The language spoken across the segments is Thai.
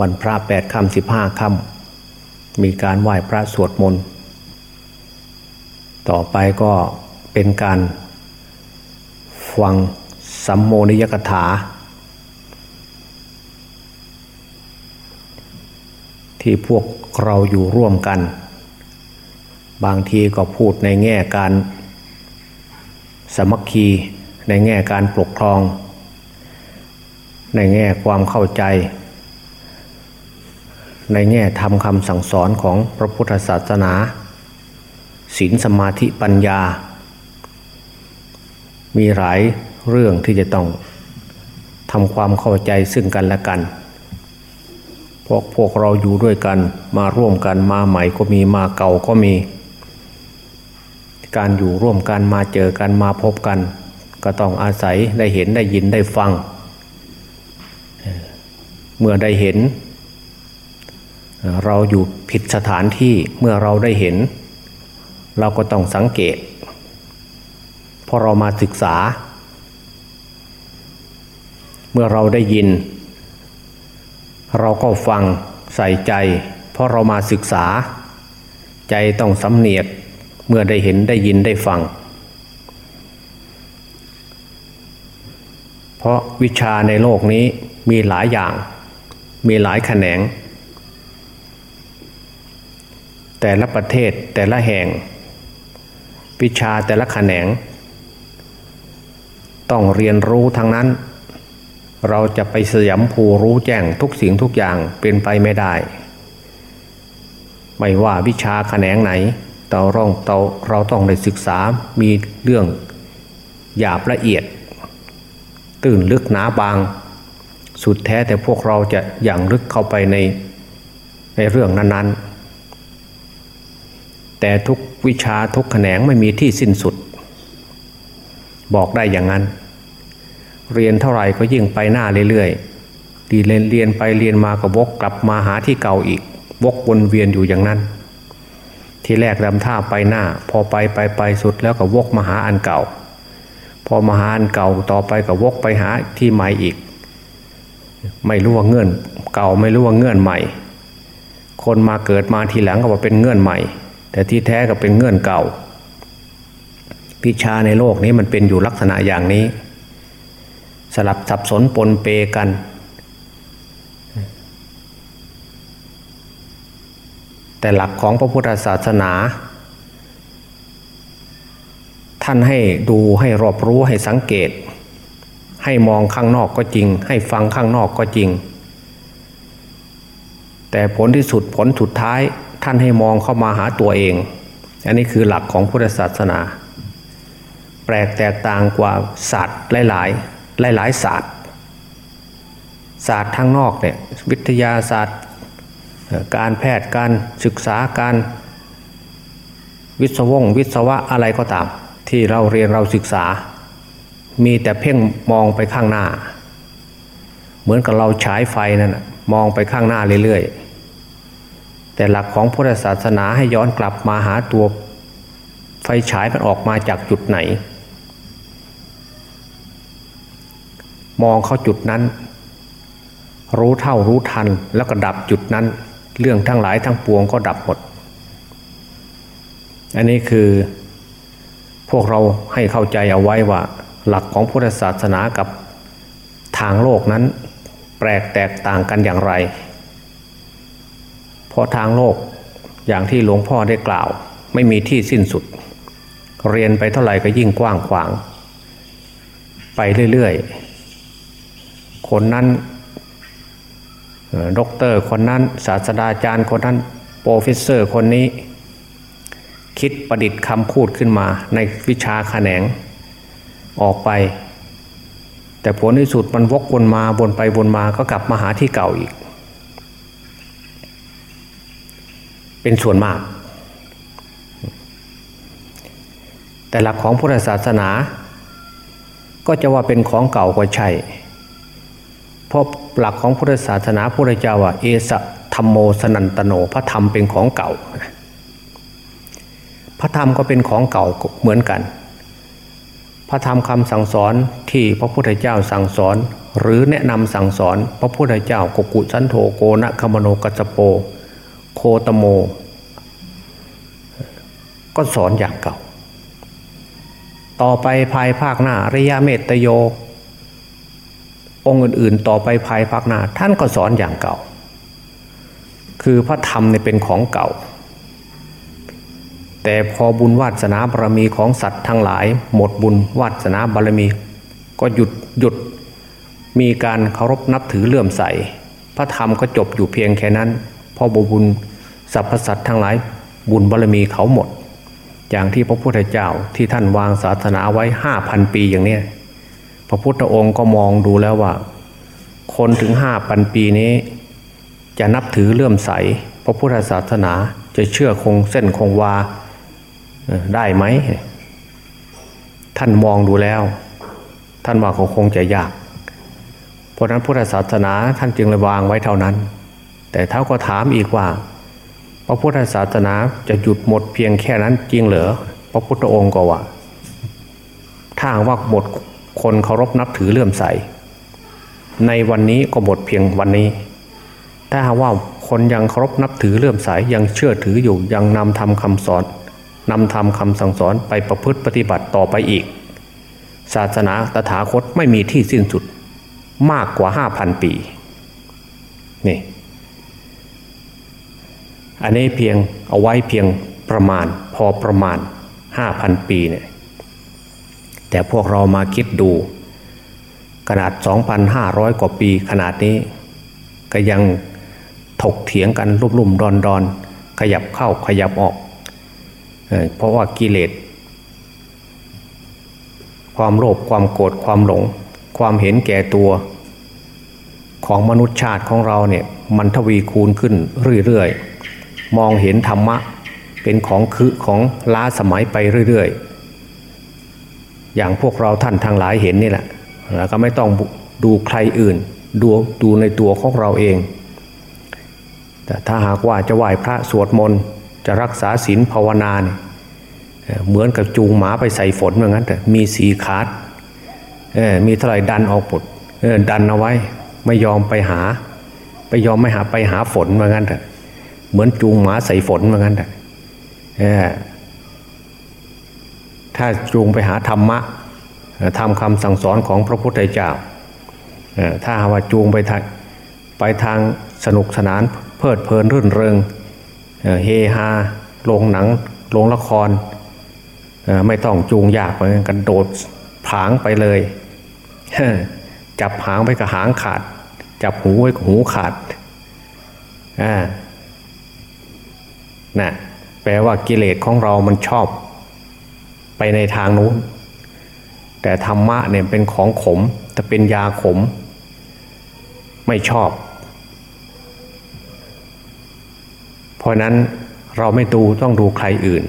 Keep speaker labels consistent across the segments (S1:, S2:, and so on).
S1: วันพระแปดค่ำสิบห้าค่ำมีการไหว้พระสวดมนต์ ต่อไปก็เป็นการฟังสัมโมนิยกถา ที่พวกเราอยู่ร่วมกัน บางทีก็พูดในแง่การสมัคคีในแง่การปกครอง ในแง่ความเข้าใจ ในแง่ทำคำสั่งสอนของพระพุทธศาสนาศีลสมาธิปัญญา มีหลายเรื่องที่จะต้องทำความเข้าใจซึ่งกันและกันพวกพวกเราอยู่ด้วยกันมาร่วมกันมาใหม่ก็มีมาเก่าก็มี การอยู่ร่วมกันมาเจอกันมาพบกัน ก็ต้องอาศัยได้เห็นได้ยินได้ฟัง เมื่อได้เห็น เราอยู่ผิดสถานที่เมื่อเราได้เห็น เราก็ต้องสังเกตพราะเรามาศึกษา เมื่อเราได้ยิน เราก็ฟังใส่ใจ เพราะเรามาศึกษา ใจต้องสำเนียกเมื่อได้เห็นได้ยินได้ฟัง เพราะวิชาในโลกนี้มีหลายอย่าง มีหลายแขนง แต่ละประเทศแต่ละแห่ง วิชาแต่ละแขนง ต้องเรียนรู้ทั้งนั้น เราจะไปสยามภูรู้แจ้งทุกสิ่งทุกอย่างเป็นไปไม่ได้ ไม่ว่าวิชาแขนงไหนเราร้องเราเราต้องได้ศึกษามีเรื่องหยาบละเอียด ตื่นลึกหนาบาง สุดแท้แต่พวกเราจะอย่างลึกเข้าไปในในเรื่องนั้นๆ แต่ทุกวิชาทุกแขนงไม่มีที่สิ้นสุด บอกได้อย่างนั้น เรียนเท่าไหร่ก็ยิ่งไปหน้าเรื่อยๆดีเรียนเรียนไปเรียนมาก็วกกลับมาหาที่เก่าอีก วกวนเวียนอยู่อย่างนั้น ทีแรกดำท่าไปหน้า พอไปไปไปสุดแล้วก็วกมาหาอันเก่า พอมาหาอันเก่าต่อไปก็วกไปหาที่ใหม่อีก ไม่รู้ว่าเงื่อนเก่าไม่รู้ว่าเงื่อนใหม่ คนมาเกิดมาทีหลังก็ว่าเป็นเงื่อนใหม่ แต่ที่แท้ก็เป็นเงื่อนเก่าพิชาในโลกนี้มันเป็นอยู่ลักษณะอย่างนี้ สลับสับสนปนเปกัน แต่หลักของพระพุทธศาสนา ท่านให้ดูให้รอบรู้ให้สังเกต ให้มองข้างนอกก็จริง ให้ฟังข้างนอกก็จริง แต่ผลที่สุดผลสุดท้าย ท่านให้มองเข้ามาหาตัวเอง อันนี้คือหลักของพุทธศาสนา แปลกแตกต่างกว่าศาสตร์หลายๆ หลายๆศาสตร์ศาสตร์ทางนอกเนี่ยวิทยาศาสตร์ การแพทย์การศึกษาการวิศวงวิศวะอะไรก็ตาม ที่เราเรียนเราศึกษา มีแต่เพ่งมองไปข้างหน้า เหมือนกับเราฉายไฟนั่นมองไปข้างหน้าเรื่อยๆ แต่หลักของพุทธศาสนาให้ย้อนกลับมาหาตัวไฟฉายมันออกมาจากจุดไหน มองเข้าจุดนั้น รู้เท่ารู้ทันแล้วก็ดับจุดนั้น เรื่องทั้งหลายทั้งปวงก็ดับหมด อันนี้คือพวกเราให้เข้าใจเอาไว้ว่า หลักของพุทธศาสนากับทางโลกนั้น แปลกแตกต่างกันอย่างไร เพราะทางโลกอย่างที่หลวงพ่อได้กล่าว ไม่มีที่สิ้นสุด เรียนไปเท่าไหร่ก็ยิ่งกว้างขวาง ไปเรื่อยๆ คนนั้นด็อกเตอร์คนนั้น ศาสตราจารย์คนนั้น professor คนนี้ คิดประดิษฐ์คำพูดขึ้นมาในวิชาแขนง ออกไป แต่ผลที่สุดมันวกวนมาวนไปวนมาก็กลับมาหาที่เก่าอีก เป็นส่วนมาก แต่หลักของพุทธศาสนา ก็จะว่าเป็นของเก่าก็ใช่เพราะหลักของพุทธศาสนาพระเจ้าว่าเอสะธรรมโมสนันตโนพระธรรมเป็นของเก่า พระธรรมก็เป็นของเก่าเหมือนกัน พระธรรมคำสั่งสอนที่พระพุทธเจ้าสั่งสอน หรือแนะนำสั่งสอน พระพุทธเจ้ากุกุสันโธโกนะคมโนกัจโป โคตโม ก็สอนอย่างเก่า ต่อไปภายภาคหน้าระยะเมตโย องค์อื่นๆ ต่อไปภายภาคหน้าท่านก็สอนอย่างเก่า คือพระธรรมเนี่ยเป็นของเก่า แต่พอบุญวาสนาบารมีของสัตว์ทั้งหลาย หมดบุญวาสนาบารมี ก็หยุดหยุดมีการเคารพนับถือเลื่อมใส พระธรรมก็จบอยู่เพียงแค่นั้น พอบุญสรรพสัตว์ทั้งหลายบุญบารมีเขาหมด อย่างที่พระพุทธเจ้าที่ท่านวางศาสนาไว้ห้าพันปีอย่างเนี้ยพระพุทธองค์ก็มองดูแล้วว่า คนถึงห้าพันปีนี้ จะนับถือเลื่อมใส พระพุทธศาสนาจะเชื่อคงเส้นคงวาได้ไหม ท่านมองดูแล้ว ท่านว่าเขาคงจะยาก เพราะนั้นพุทธศาสนาท่านจึงเลยวางไว้เท่านั้น แต่เท่าก็ถามอีกว่า พระพุทธศาสนาจะหยุดหมดเพียงแค่นั้นจริงเหรอพระพุทธองค์ก็ว่าถ้าว่าหมดคนเคารพนับถือเลื่อมใส ในวันนี้ก็หมดเพียงวันนี้ ถ้าว่าคนยังเคารพนับถือเลื่อมใสยังเชื่อถืออยู่ยังนำทำคำสอนนำทำคำสั่งสอนไปประพฤติปฏิบัติต่อไปอีก ศาสนาตถาคตไม่มีที่สิ้นสุดมากกว่าห้าพันปี นี่ อันนี้เพียงเอาไว้เพียงประมาณ พอประมาณห้าพันปีเนี่ยแต่พวกเรามาคิดดู ขนาด 2,500 กว่าปีขนาดนี้ ก็ยังถกเถียงกันรุ่มๆดอนๆขยับเข้าขยับออก เพราะว่ากิเลส ความโลภความโกรธความหลง ความเห็นแก่ตัว ของมนุษย์ชาติของเราเนี่ยมันทวีคูณขึ้นเรื่อยๆ มองเห็นธรรมะเป็นของคือของล้าสมัยไปเรื่อยๆ อย่างพวกเราท่านทางหลายเห็นนี่แหละแล้วก็ไม่ต้องดูใครอื่น ดูดูในตัวของเราเอง แต่ถ้าหากว่าจะไหว้พระสวดมนต์จะรักษาศีลภาวนาเนี่ยเหมือนกับจูงหมาไปใส่ฝนเหมือนกันแต่มีสีขาดมีเท่าไหร่ดันออกปดดันเอาไว้ ไม่ยอมไปหา ไปยอมไม่หาไปหาฝนเหมือนกันแต่ เหมือนจูงหมาใส่ฝนเหมือนกันแต่ถ้าจูงไปหาธรรมะทำคำสั่งสอนของพระพุทธเจ้าถ้าว่าจูงไปทางไปทางสนุกสนานเพลิดเพลินรื่นเริงเฮฮาลงหนังลงละครไม่ต้องจูงยากเหมือนกันโดดผางไปเลยจับหางไปกับหางขาด จับหูไว้กับหูขาดอ่า นะแปลว่ากิเลสของเรามันชอบ ไปในทางนู้น แต่ธรรมะเนี่ยเป็นของขม แต่เป็นยาขม ไม่ชอบ เพราะนั้นเราไม่ดูต้องดูใครอื่น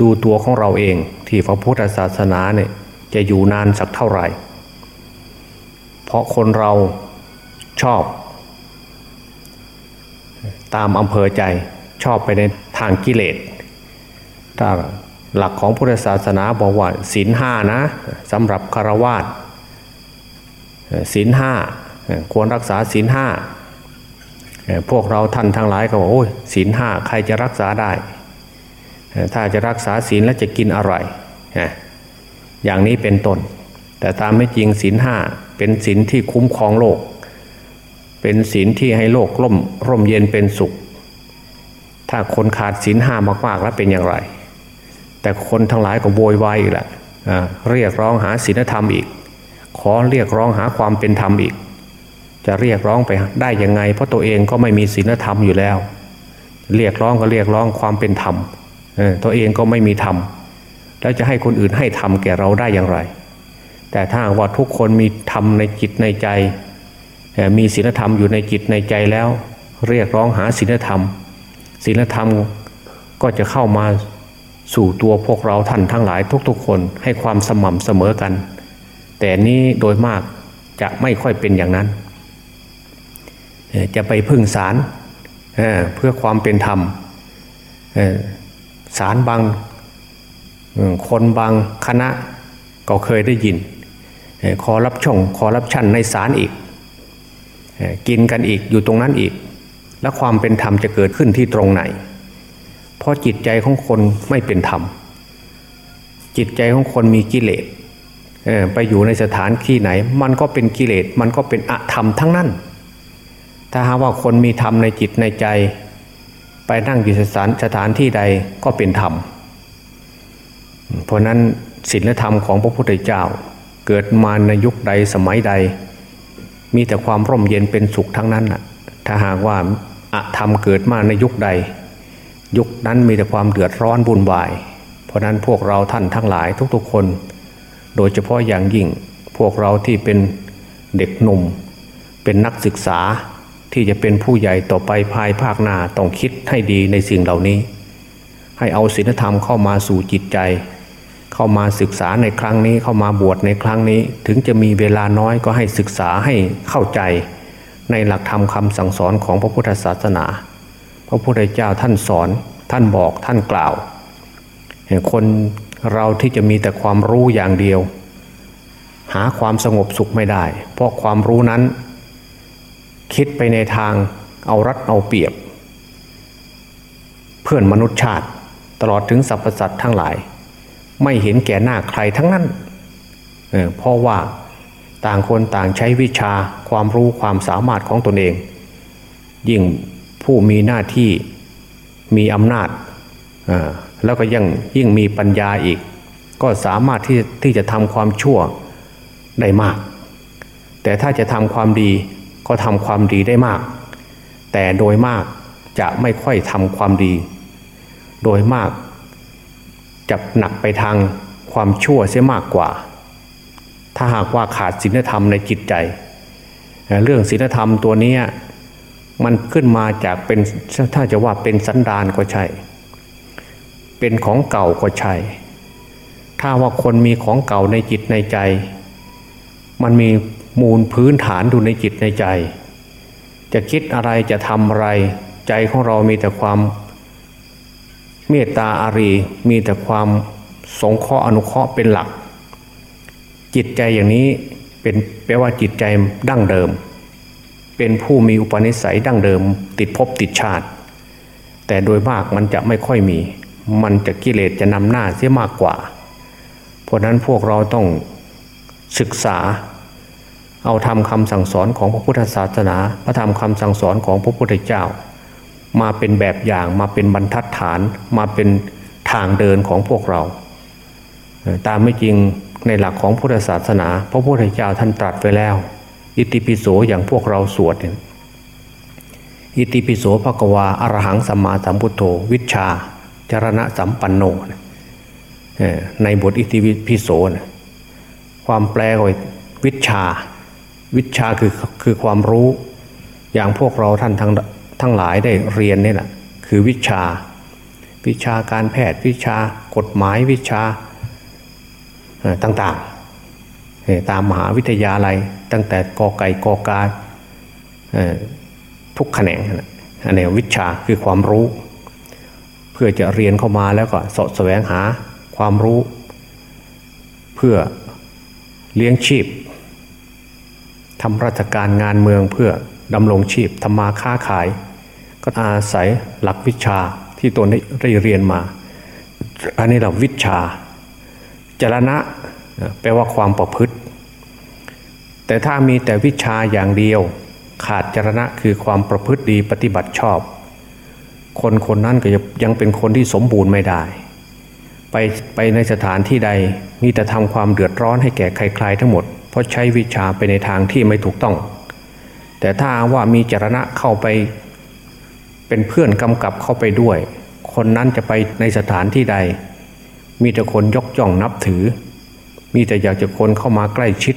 S1: ดูตัวของเราเองที่พระพุทธศาสนาเนี่ยจะอยู่นานสักเท่าไหร่ เพราะคนเราชอบ ตามอำเภอใจ ชอบไปในทางกิเลสถ้าหลักของพุทธศาสนาบอกว่าศีลห้านะสำหรับคารวาสศีลห้าควรรักษาศีลห้าพวกเราท่านทั้งหลายก็บอกโอ้ยศีลห้าใครจะรักษาได้ ถ้าจะรักษาศีลแล้วจะกินอะไรอย่างนี้เป็นต้นแต่ตามไม่จริงศีลห้าเป็นศีลที่คุ้มครองโลก เป็นศีลที่ให้โลกร่มร่มเย็นเป็นสุข ถ้าคนขาดศีลห้ามากๆแล้วเป็นอย่างไร แต่คนทั้งหลายก็โวยวายอีกแหละเรียกร้องหาศีลธรรมอีก ขอเรียกร้องหาความเป็นธรรมอีก จะเรียกร้องไปได้ยังไง เพราะตัวเองก็ไม่มีศีลธรรมอยู่แล้ว เรียกร้องก็เรียกร้องความเป็นธรรมตัวเองก็ไม่มีธรรมแล้วจะให้คนอื่นให้ธรรมแก่เราได้อย่างไร แต่ถ้าว่าทุกคนมีธรรมในจิตในใจ มีศีลธรรมอยู่ในจิตในใจแล้ว เรียกร้องหาศีลธรรม ศีลธรรมก็จะเข้ามาสู่ตัวพวกเราท่านทั้งหลายทุกๆ คนให้ความสม่ำเสมอกัน แต่นี้โดยมากจะไม่ค่อยเป็นอย่างนั้น จะไปพึ่งศาลเพื่อความเป็นธรรมสารบางคนบางคณะก็เคยได้ยินคอรับช่องคอรับชั่นในศาลอีก กินกันอีกอยู่ตรงนั้นอีก แล้วความเป็นธรรมจะเกิดขึ้นที่ตรงไหน เพราะจิตใจของคนไม่เป็นธรรม จิตใจของคนมีกิเลสไปอยู่ในสถานที่ไหน มันก็เป็นกิเลสมันก็เป็นอธรรมทั้งนั้น ถ้าหาว่าคนมีธรรมในจิตในใจ ไปนั่งอยู่สถานสถานที่ใดก็เป็นธรรม เพราะนั้นศีลธรรมของพระพุทธเจ้า เกิดมาในยุคใดสมัยใด มีแต่ความร่มเย็นเป็นสุขทั้งนั้นน่ะถ้าหากว่า อะธรรมเกิดมาในยุคใด ยุคนั้นมีแต่ความเดือดร้อนบุญวาย เพราะนั้นพวกเราท่านทั้งหลายทุกๆคน โดยเฉพาะอย่างยิ่งพวกเราที่เป็นเด็กหนุ่ม เป็นนักศึกษาที่จะเป็นผู้ใหญ่ต่อไปภายภาคหน้าต้องคิดให้ดีในสิ่งเหล่านี้ ให้เอาศีลธรรมเข้ามาสู่จิตใจ เข้ามาศึกษาในครั้งนี้เข้ามาบวชในครั้งนี้ ถึงจะมีเวลาน้อยก็ให้ศึกษาให้เข้าใจ ในหลักธรรมคำสั่งสอนของพระพุทธศาสนา พระพุทธเจ้าท่านสอนท่านบอกท่านกล่าวคนเราที่จะมีแต่ความรู้อย่างเดียว หาความสงบสุขไม่ได้ เพราะความรู้นั้น คิดไปในทางเอารัดเอาเปรียบ เพื่อนมนุษย์ชาติ ตลอดถึงสรรพสัตว์ทั้งหลาย ไม่เห็นแก่หน้าใครทั้งนั้นเเพราะว่า ต่างคนต่างใช้วิชาความรู้ความสามารถของตนเอง ยิ่งผู้มีหน้าที่มีอำนาจแล้วก็ยังยิ่งมีปัญญาอีก ก็สามารถที่ที่จะทำความชั่วได้มาก แต่ถ้าจะทำความดีก็ทำความดีได้มาก แต่โดยมากจะไม่ค่อยทำความดี โดยมากจะหนักไปทางความชั่วเสียมากกว่า ถ้าหากว่าขาดศีลธรรมในจิตใจ เรื่องศีลธรรมตัวนี้มันขึ้นมาจากเป็นถ้าจะว่าเป็นสันดานก็ใช่ เป็นของเก่าก็ใช่ ถ้าว่าคนมีของเก่าในจิตในใจ มันมีมูลพื้นฐานดูในจิตในใจ จะคิดอะไรจะทำอะไร ใจของเรามีแต่ความเมตตาอารีมีแต่ความสงเคราะห์อนุเคราะห์เป็นหลัก จิตใจอย่างนี้เป็นแปลว่าจิตใจดั้งเดิม เป็นผู้มีอุปนิสัยดั้งเดิม ติดภพติดชาติ แต่โดยมากมันจะไม่ค่อยมี มันจะกิเลสจะนำหน้าเสียมากกว่า เพราะนั้นพวกเราต้องศึกษา เอาทำคำสั่งสอนของพระพุทธศาสนา พระธรรมคำสั่งสอนของพระพุทธเจ้า มาเป็นแบบอย่างมาเป็นบรรทัดฐานมาเป็นทางเดินของพวกเรา ตามไม่จริง ในหลักของพุทธศาสนา พระพุทธเจ้าท่านตรัสไว้แล้ว อิติปิโสอย่างพวกเราสวดเนี่ยอิติปิโสภะกวาอรหังสัมมาสัมพุทโธ วิชาจารณะสัมปันโนในบทอิติปิโสความแปลว่าวิชา วิชาคือคือความรู้ อย่างพวกเราท่านทั้งทั้งหลายได้เรียนนี่แหละคือวิชา วิชาการแพทย์วิชากฎหมายวิชา ต่างๆ ตามมหาวิทยาลัย ตั้งแต่กอไก่กอกาทุกแขนงอันนี้วิชาคือความรู้ เพื่อจะเรียนเข้ามาแล้วก็สดแสวงหาความรู้ เพื่อเลี้ยงชีพทำราชการงานเมืองเพื่อดำรงชีพทำมาค้าขาย ก็อาศัยหลักวิชาที่ตนได้เรียนมา อันนี้เราวิชา จรณะแปลว่าความประพฤติ แต่ถ้ามีแต่วิชาอย่างเดียว ขาดจรณะคือความประพฤติดีปฏิบัติชอบ คนคนนั้นก็ยังเป็นคนที่สมบูรณ์ไม่ได้ ไปไปในสถานที่ใดมีแต่ทำความเดือดร้อนให้แก่ใครๆทั้งหมด เพราะใช้วิชาไปในทางที่ไม่ถูกต้อง แต่ถ้าว่ามีจรณะเข้าไปเป็นเพื่อนกำกับเข้าไปด้วย คนนั้นจะไปในสถานที่ใด มีแต่คนยกย่องนับถือ มีแต่อยากจะคนเข้ามาใกล้ชิด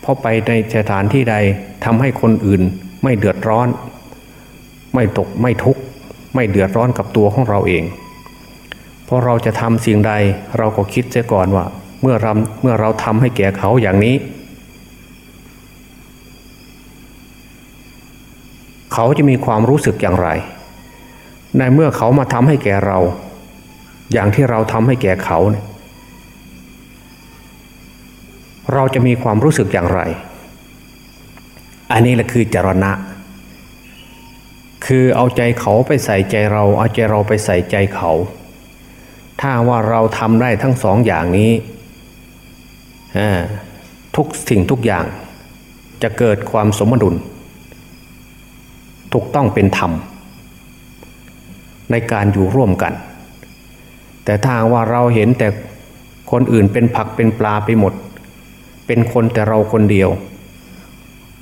S1: เพราะไปในสถานที่ใดทำให้คนอื่นไม่เดือดร้อน ไม่ตกไม่ทุกข์ ไม่เดือดร้อนกับตัวของเราเอง เพราะเราจะทำสิ่งใดเราก็คิดเสียก่อนว่า เมื่อเราเมื่อเราทำให้แก่เขาอย่างนี้ เขาจะมีความรู้สึกอย่างไร ในเมื่อเขามาทำให้แก่เรา อย่างที่เราทำให้แก่เขาเนี่ยเราจะมีความรู้สึกอย่างไร อันนี้แหละคือจรณะ คือเอาใจเขาไปใส่ใจเรา เอาใจเราไปใส่ใจเขา ถ้าว่าเราทำได้ทั้งสองอย่างนี้ทุกสิ่งทุกอย่างจะเกิดความสมดุล ถูกต้องเป็นธรรม ในการอยู่ร่วมกัน แต่ถ้าว่าเราเห็นแต่คนอื่นเป็นผักเป็นปลาไปหมด เป็นคนแต่เราคนเดียว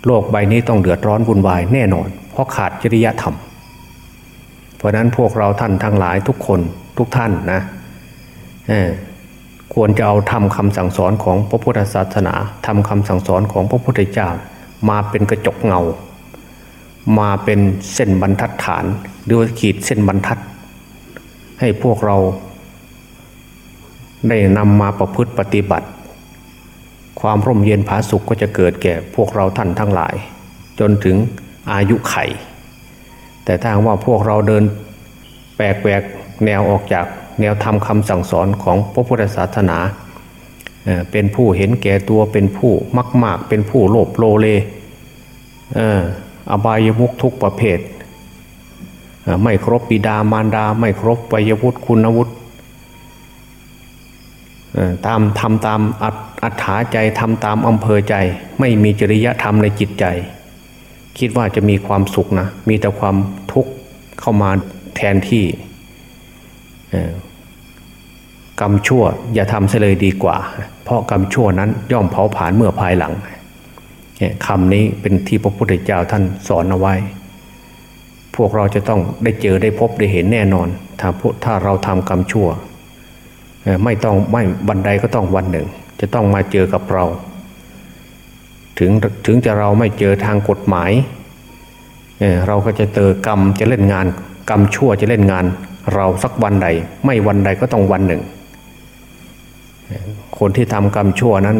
S1: โลกใบนี้ต้องเดือดร้อนวุ่นวายแน่นอน เพราะขาดจริยธรรม เพราะนั้นพวกเราท่านทั้งหลายทุกคนทุกท่านนะควรจะเอาทำคำสั่งสอนของพระพุทธศาสนาทำคำสั่งสอนของพระพุทธเจ้า มาเป็นกระจกเงา มาเป็นเส้นบรรทัดฐานหรือขีดเส้นบรรทัด ให้พวกเรา ได้นำมาประพฤติปฏิบัติ ความร่มเย็นผาสุขก็จะเกิดแก่พวกเราท่านทั้งหลาย จนถึงอายุไข แต่ถ้าว่าพวกเราเดินแปลกแหวกแนวออกจากแนวธรรมคำสั่งสอนของพระพุทธศาสนา เป็นผู้เห็นแก่ตัวเป็นผู้มักมาก เป็นผู้โลภโลเลอบายมุกทุกประเภท ไม่ครบปิดามารดา ไม่ครบวัยวุฒิคุณวุฒิ ตามทำตามอัธยาใจทำตามอำเภอใจ ไม่มีจริยธรรมในจิตใจ คิดว่าจะมีความสุขนะ มีแต่ความทุกข์เข้ามาแทนที่กรรมชั่วอย่าทำเสเลยดีกว่า เพราะกรรมชั่วนั้นย่อมเผาผลาญเมื่อภายหลังคำนี้เป็นที่พระพุทธเจ้าท่านสอนเอาไว้ พวกเราจะต้องได้เจอได้พบได้เห็นแน่นอน ถ้าถ้าเราทำกรรมชั่ว ไม่ต้องไม่วันใดก็ต้องวันหนึ่ง จะต้องมาเจอกับเรา ถึงถึงจะเราไม่เจอทางกฎหมายเราก็จะเจอกรรมจะเล่นงาน กรรมชั่วจะเล่นงาน เราสักวันใด ไม่วันใดก็ต้องวันหนึ่ง คนที่ทำกรรมชั่วนั้น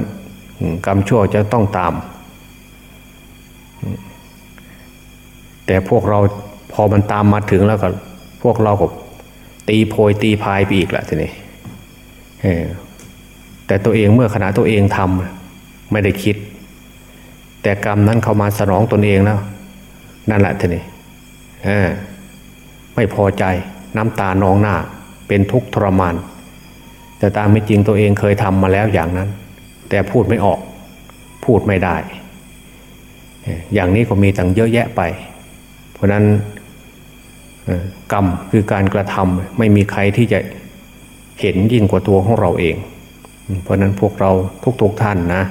S1: กรรมชั่วจะต้องตาม แต่พวกเราพอมันตามมาถึงแล้วก็ พวกเราก็ตีโพยตีพายไปอีกแหละทีนี้ แต่ตัวเองเมื่อขณะตัวเองทำไม่ได้คิด แต่กรรมนั้นเข้ามาสนองตนเองแล้วนั่นแหละทีนี้ไม่พอใจน้ำตานองหน้า เป็นทุกข์ทรมาน แต่ตามไม่จริงตัวเองเคยทำมาแล้วอย่างนั้น แต่พูดไม่ออก พูดไม่ได้ อย่างนี้ก็มีตั้งเยอะแยะไป เพราะนั้นกรรมคือการกระทำไม่มีใครที่จะ เห็นยิ่งกว่าตัวของเราเอง เพราะนั้นพวกเราทุกๆทท่านนะ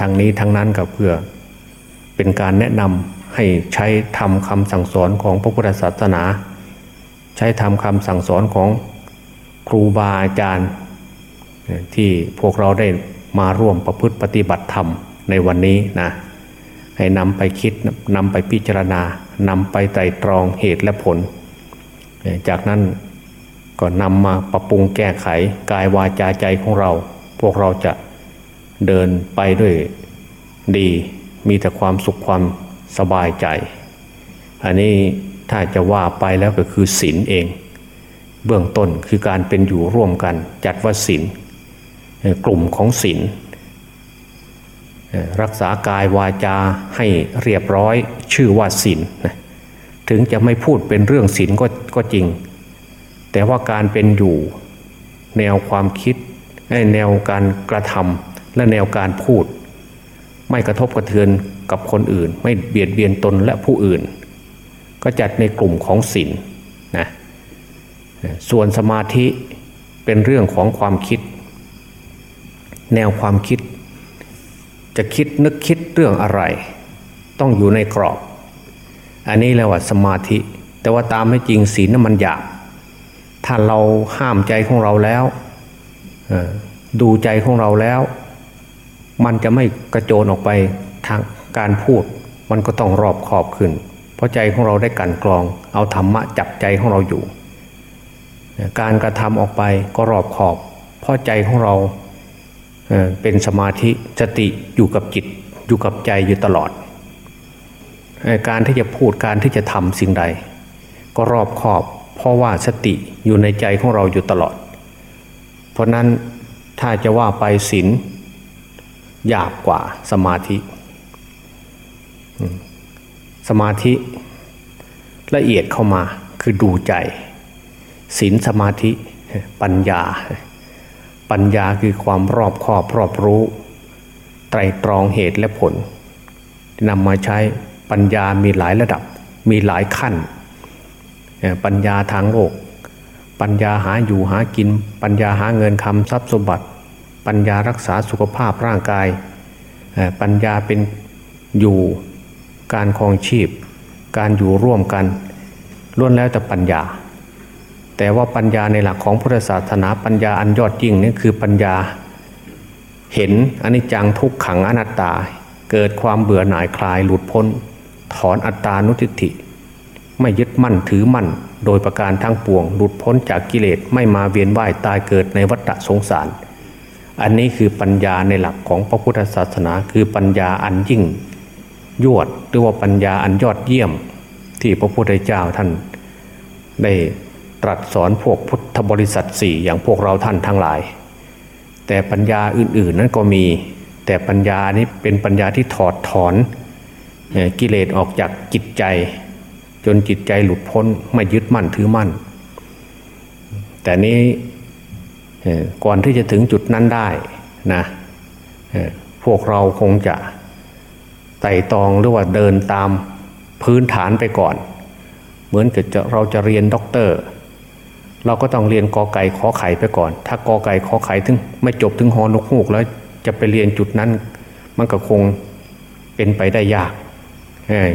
S1: ทางนี้ทั้งนั้นก็เพื่อเป็นการแนะนำให้ใช้ทำคำสั่งสอนของพระพุทธศาสนา ใช้ทำคำสั่งสอนของครูบาอาจารย์ ที่พวกเราได้มาร่วมประพฤติปฏิบัติธรรมในวันนี้นะให้นำไปคิดนำไปพิจารณานำไปไตรตรองเหตุและผล จากนั้น ก็นำมาปรับปรุงแก้ไขกายวาจาใจของเรา พวกเราจะเดินไปด้วยดี มีแต่ความสุขความสบายใจ อันนี้ถ้าจะว่าไปแล้วก็คือศีลเอง เบื้องต้นคือการเป็นอยู่ร่วมกันจัดว่าศีลกลุ่มของศีลรักษากายวาจาให้เรียบร้อยชื่อว่าศีลถึงจะไม่พูดเป็นเรื่องศีลก็ก็จริง แต่ว่าการเป็นอยู่แนวความคิดแนวการกระทำและแนวการพูด ไม่กระทบกระเทือนกับคนอื่น ไม่เบียดเบียนตนและผู้อื่น ก็จัดในกลุ่มของศีลนะส่วนสมาธิเป็นเรื่องของความคิด แนวความคิด จะคิดนึกคิดเรื่องอะไร ต้องอยู่ในกรอบ อันนี้เรียกว่าสมาธิ แต่ว่าตามให้จริงศีลนั้นมันหยาบ ถ้าเราห้ามใจของเราแล้วดูใจของเราแล้ว มันจะไม่กระโจนออกไปทางการพูด มันก็ต้องรอบขอบขึ้น เพราะใจของเราได้กันกรอง เอาธรรมะจับใจของเราอยู่ การกระทำออกไปก็รอบขอบ เพราะใจของเราเป็นสมาธิสติอยู่กับจิตอยู่กับใจอยู่ตลอด การที่จะพูดการที่จะทำสิ่งใด ก็รอบขอบ ราะว่าสติอยู่ในใจของเราอยู่ตลอด เพราะนั้นถ้าจะว่าไปศีลยากกว่าสมาธิ สมาธิละเอียดเข้ามาคือดูใจศีลสมาธิปัญญา ปัญญาคือความรอบคอบรอบรู้ ไตรตรองเหตุและผลนำมาใช้ปัญญามีหลายระดับมีหลายขั้น ปัญญาทางโลก ปัญญาหาอยู่หากิน ปัญญาหาเงินคำทรัพย์สมบัติ ปัญญารักษาสุขภาพร่างกาย ปัญญาเป็นอยู่การครองชีพ การอยู่ร่วมกันล้วนแล้วแต่ปัญญา แต่ว่าปัญญาในหลักของพุทธศาสนาปัญญาอันยอดยิ่งนี่คือปัญญาเห็นอนิจจังทุกขังอนัตตา เกิดความเบื่อหน่ายคลายหลุดพ้น ถอนอัตตานุทิฏฐิ ไม่ยึดมั่นถือมั่น โดยประการทั้งปวง หลุดพ้นจากกิเลสไม่มาเวียนว่ายตายเกิดในวัฏสงสาร อันนี้คือปัญญาในหลักของพระพุทธศาสนาคือปัญญาอันยิ่งยวดหรือว่าปัญญาอันยอดเยี่ยม ที่พระพุทธเจ้าท่าน ได้ตรัสสอนพวกพุทธบริษัทสี่อย่างพวกเราท่านทั้งหลาย แต่ปัญญาอื่น ๆ นั้นก็มี แต่ปัญญานี้เป็นปัญญาที่ถอดถอนกิเลสออกจากจิตใจ จนจิตใจหลุดพ้นไม่ยึดมั่นถือมั่น แต่นี้ก่อนที่จะถึงจุดนั้นได้นะพวกเราคงจะไต่ตองหรือว่าเดินตามพื้นฐานไปก่อน เหมือนกับเราจะเรียนด็อกเตอร์ เราก็ต้องเรียนกอไก่ขอไข่ไปก่อน ถ้ากอไก่ขอไข่ถึงไม่จบถึงฮอนกฮูกแล้วจะไปเรียนจุดนั้น มันก็คงเป็นไปได้ยาก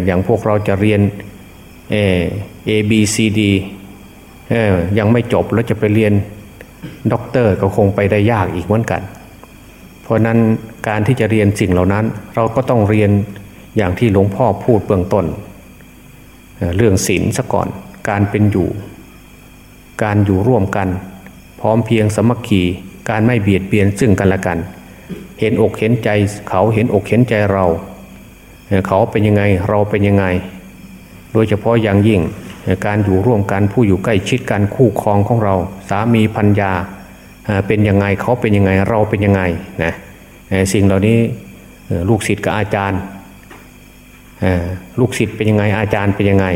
S1: อย่างพวกเราจะเรียน เอ A B C D ยังไม่จบแล้วจะไปเรียนด็อกเตอร์ก็คงไปได้ยากอีกเหมือนกัน เพราะนั้นการที่จะเรียนสิ่งเหล่านั้น เราก็ต้องเรียนอย่างที่หลวงพ่อพูดเบื้องต้น เรื่องศีลซะก่อนการเป็นอยู่ การอยู่ร่วมกัน พร้อมเพียงสมัคคีการไม่เบียดเบียนซึ่งกันและกัน เห็นอกเห็นใจเขาเห็นอกเห็นใจเรา เขาเป็นยังไงเราเป็นยังไง โดยเฉพาะอย่างยิ่งการอยู่ร่วมกันผู้อยู่ใกล้ชิดกันคู่ครองของเรา สามีพัญญาเป็นยังไงเขาเป็นยังไงเราเป็นยังไงนะสิ่งเหล่านี้ลูกศิษย์กับอาจารย์ลูกศิษย์เป็นยังไงอาจารย์เป็นยังไง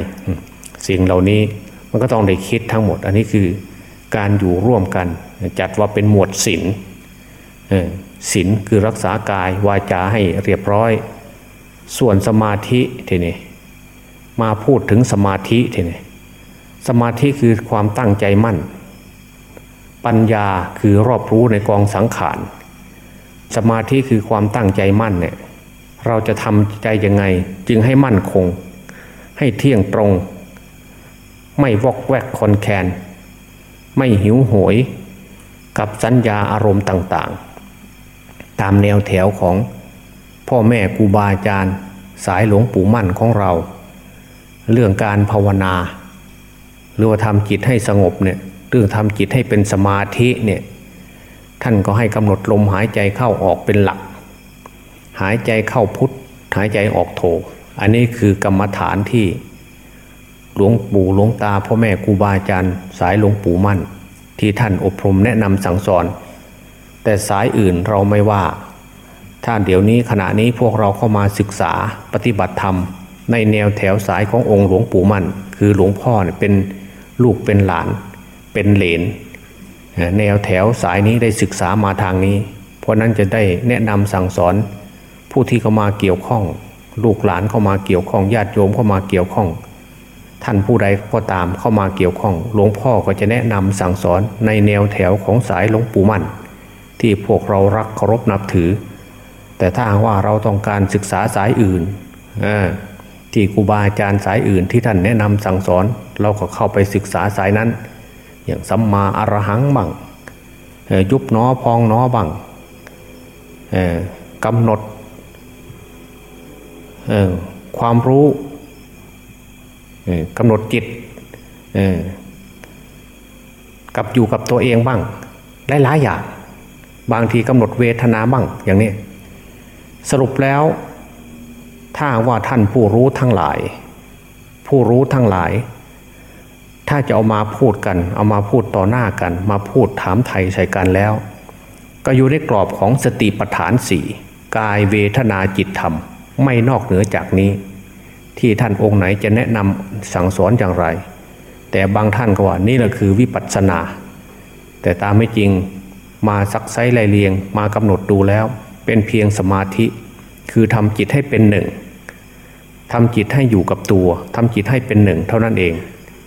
S1: สิ่งเหล่านี้มันก็ต้องได้คิดทั้งหมด อันนี้คือการอยู่ร่วมกันจัดว่าเป็นหมวดศีลศีลคือรักษากายวาจาให้เรียบร้อย ส่วนสมาธิทีนี้ มาพูดถึงสมาธิทีนี้สมาธิคือความตั้งใจมั่น ปัญญาคือรอบรู้ในกองสังขาร สมาธิคือความตั้งใจมั่นเนี่ยเราจะทำใจยังไงจึงให้มั่นคง ให้เที่ยงตรง ไม่วอกแวกคอนแคน ไม่หิวโหยกับสัญญาอารมณ์ต่างๆ ตามแนวแถวของพ่อแม่ครูบาอาจารย์ สายหลวงปู่มั่นของเรา เรื่องการภาวนา หรือว่าทำจิตให้สงบเนี่ยเรื่องทำจิตให้เป็นสมาธิเนี่ยท่านก็ให้กำหนดลมหายใจเข้าออกเป็นหลัก หายใจเข้าพุทธหายใจออกโทอันนี้คือกรรมฐานที่หลวงปู่หลวงตาพ่อแม่ครูบาอาจารย์สายหลวงปู่มั่น ที่ท่านอบรมแนะนำสั่งสอน แต่สายอื่นเราไม่ว่าท่านเดี๋ยวนี้ขณะนี้พวกเราเข้ามาศึกษาปฏิบัติธรรม ในแนวแถวสายขององค์หลวงปู่มั่น คือหลวงพ่อเนี่ยเป็นลูกเป็นหลาน เป็นเหลน แนวแถวสายนี้ได้ศึกษามาทางนี้ เพราะนั้นจะได้แนะนำสั่งสอน ผู้ที่เข้ามาเกี่ยวข้อง ลูกหลานเข้ามาเกี่ยวข้องญาติโยมเข้ามาเกี่ยวข้อง ท่านผู้ใดก็ตามเข้ามาเกี่ยวข้อง หลวงพ่อก็จะแนะนำสั่งสอนในแนวแถวของสายหลวงปู่มั่น ที่พวกเรารักเคารพนับถือ แต่ถ้าว่าเราต้องการศึกษาสายอื่น ที่ครูบาอาจารย์สายอื่นที่ท่านแนะนำสั่งสอน เราก็เข้าไปศึกษาสายนั้น อย่างสัมมาอรหังบังยุบน้อพองน้อบังกำหนดความรู้กำหนดจิตกับอยู่กับตัวเองบ้างหลายๆอย่าง บางทีกำหนดเวทนาบ้างอย่างนี้ สรุปแล้ว ถ้าว่าท่านผู้รู้ทั้งหลาย ผู้รู้ทั้งหลาย ถ้าจะเอามาพูดกัน เอามาพูดต่อหน้ากัน มาพูดถามไทยใส่กันแล้ว ก็อยู่ในกรอบของสติปัฏฐานสี่กายเวทนาจิตธรรม ไม่นอกเหนือจากนี้ ที่ท่านองค์ไหนจะแนะนำสั่งสอนอย่างไร แต่บางท่านก็ว่านี่แหละคือวิปัสสนา แต่ตามไม่จริงมาซักไซไลเลียงมากำหนดดูแล้ว เป็นเพียงสมาธิ คือทำจิตให้เป็นหนึ่งทำจิตให้อยู่กับตัวทำจิตให้เป็นหนึ่งเท่านั้นเอง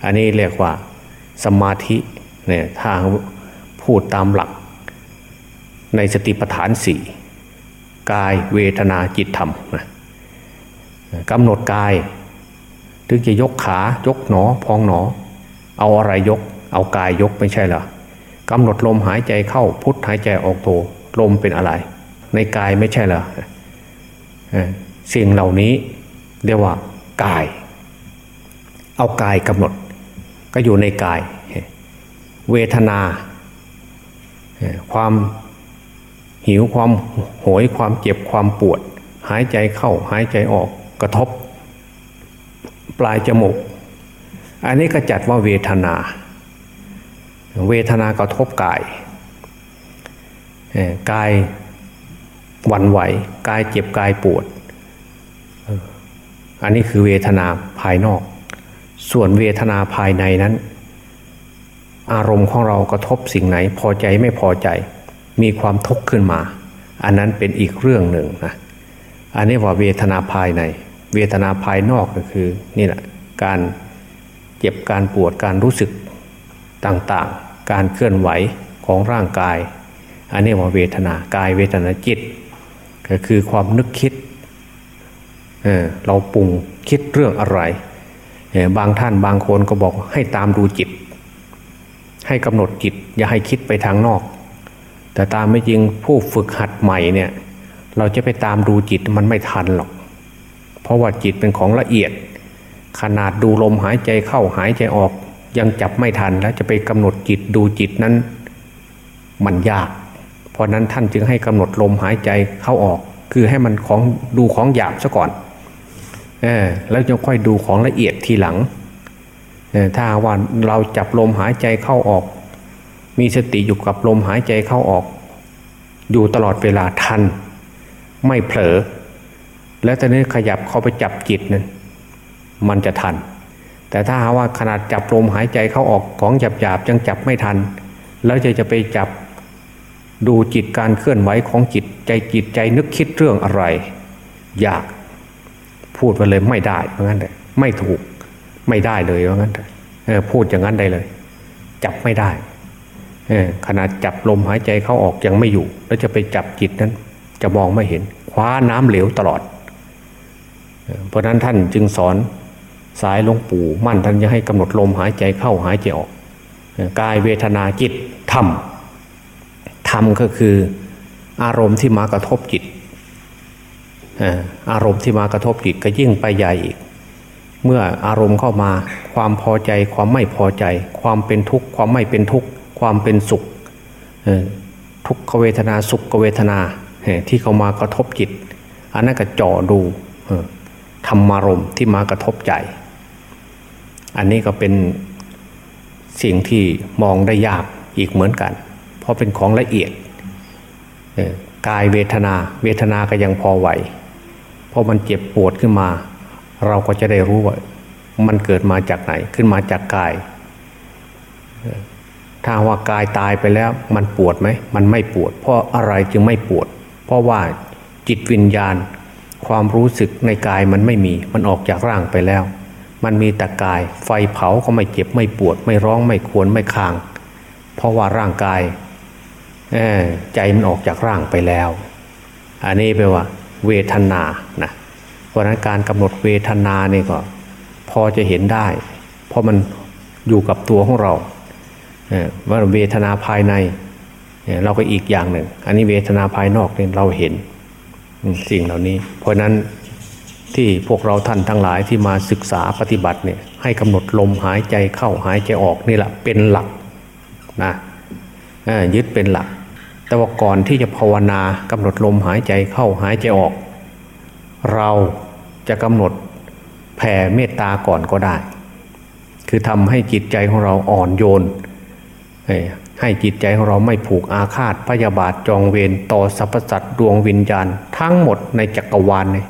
S1: อันนี้เรียกว่าสมาธิเนี่ยถ้าพูดตามหลัก ในสติปัฏฐานสี่กายเวทนาจิตธรรมนะกำหนดกาย ถึงจะยกขายกหนอพองหนอ เอาอะไรยก เอากายยกไม่ใช่เหรอกำหนดลมหายใจเข้าพุทหายใจออกโทลมเป็นอะไร ในกายไม่ใช่เหรอ สิ่งเหล่านี้เรียกว่ากาย เอากายกำหนด ก็อยู่ในกาย เวทนา ความหิวความโหยความเจ็บความปวด หายใจเข้าหายใจออกกระทบ ปลายจมูก อันนี้ก็จัดว่าเวทนา เวทนากระทบกายกาย วันไหวกายเจ็บกายปวด อันนี้คือเวทนาภายนอก ส่วนเวทนาภายในนั้น อารมณ์ของเรากระทบสิ่งไหน พอใจไม่พอใจ มีความทุกข์ขึ้นมา อันนั้นเป็นอีกเรื่องหนึ่งนะอันนี้ว่าเวทนาภายใน เวทนาภายนอกก็คือนี่แหละการเจ็บการปวดการรู้สึกต่างๆ การเคลื่อนไหวของร่างกาย อันนี้ว่าเวทนากายเวทนาจิต ก็คือความนึกคิดเเราปรุงคิดเรื่องอะไร บางท่านบางคนก็บอกให้ตามดูจิต ให้กำหนดจิต อย่าให้คิดไปทางนอก แต่ตามไม่จริงผู้ฝึกหัดใหม่เนี่ยเราจะไปตามดูจิตมันไม่ทันหรอก เพราะว่าจิตเป็นของละเอียด ขนาดดูลมหายใจเข้าหายใจออก ยังจับไม่ทันแล้วจะไปกำหนดจิตดูจิตนั้น มันยาก เพราะนั้นท่านจึงให้กำหนดลมหายใจเข้าออก คือให้มันของดูของหยาบซะก่อนอแล้วจะค่อยดูของละเอียดทีหลัง ถ้าว่าเราจับลมหายใจเข้าออก มีสติอยู่กับลมหายใจเข้าออก อยู่ตลอดเวลาทัน ไม่เผลอ แล้วตอนนี้ขยับเข้าไปจับจิตนั้นมันจะทัน แต่ถ้าหาว่าขนาดจับลมหายใจเข้าออกของหยาบๆยังจับไม่ทัน แล้วจะจะไปจับ ดูจิตการเคลื่อนไหวของจิตใจจิตใจนึกคิดเรื่องอะไร อยากพูดไปเลยไม่ได้เพราะงั้นเลยไม่ถูกไม่ได้เลยเพราะงั้นเออพูดอย่างนั้นได้เลย จับไม่ได้เออขนาดจับลมหายใจเข้าออกยังไม่อยู่ แล้วจะไปจับจิตนั้น จะมองไม่เห็น คว้าน้ำเหลวตลอด เพราะนั้นท่านจึงสอนสายหลวงปู่มั่นท่านจะให้กำหนดลมหายใจเข้าหายใจออกกายเวทนาจิตธรรม ธรรมก็คืออารมณ์ที่มากระทบจิต อารมณ์ที่มากระทบจิตก็ยิ่งไปใหญ่อีก เมื่ออารมณ์เข้ามาความพอใจความไม่พอใจ ความเป็นทุกข์ความไม่เป็นทุกข์ความเป็นสุข ทุกขเวทนาสุขเวทนาที่เข้ามากระทบจิต อันนั้นก็จ่อดูธรรมารมณ์ที่มากระทบใจ อันนี้ก็เป็นสิ่งที่มองได้ยากอีกเหมือนกัน เพราะเป็นของละเอียดกายเวทนา เวทนาก็ยังพอไหวเพอมันเจ็บปวดขึ้นมา เราก็จะได้รู้ว่า มันเกิดมาจากไหนขึ้นมาจากกาย ถ้าว่ากายตายไปแล้ว มันปวดไหมมันไม่ปวด เพราะอะไรจึงไม่ปวด เพราะว่าจิตวิญญาณ ความรู้สึกในกายมันไม่มี มันออกจากร่างไปแล้ว มันมีแต่กาย ไฟเผาก็ไม่เจ็บไม่ปวด ไม่ร้องไม่ควรไม่คาง เพราะว่าร่างกาย ใจมันออกจากร่างไปแล้ว อันนี้แปลว่า เวทนานะเพราะนั้นการกำหนดเวทนานี่ก็ พอจะเห็นได้ เพราะมันอยู่กับตัวของเราว่าเวทนาภายในเราก็อีกอย่างหนึ่ง อันนี้เวทนาภายนอกเนี่ยเราเห็นสิ่งเหล่านี้ เพราะนั้นที่พวกเราท่านทั้งหลายที่มาศึกษาปฏิบัติเนี่ยให้กำหนดลมหายใจเข้าหายใจออกนี่แหละเป็นหลักนะ ยึดเป็นหลัก แต่ว่าก่อนที่จะภาวนากำหนดลมหายใจเข้าหายใจออก เราจะกำหนดแผ่เมตตาก่อนก็ได้ คือทำให้จิตใจของเราอ่อนโยน ให้จิตใจของเราไม่ผูกอาฆาตพยาบาทจองเวรต่อสรรพสัตว์ดวงวิญญาณ ทั้งหมดในจักรวาลเนี่ย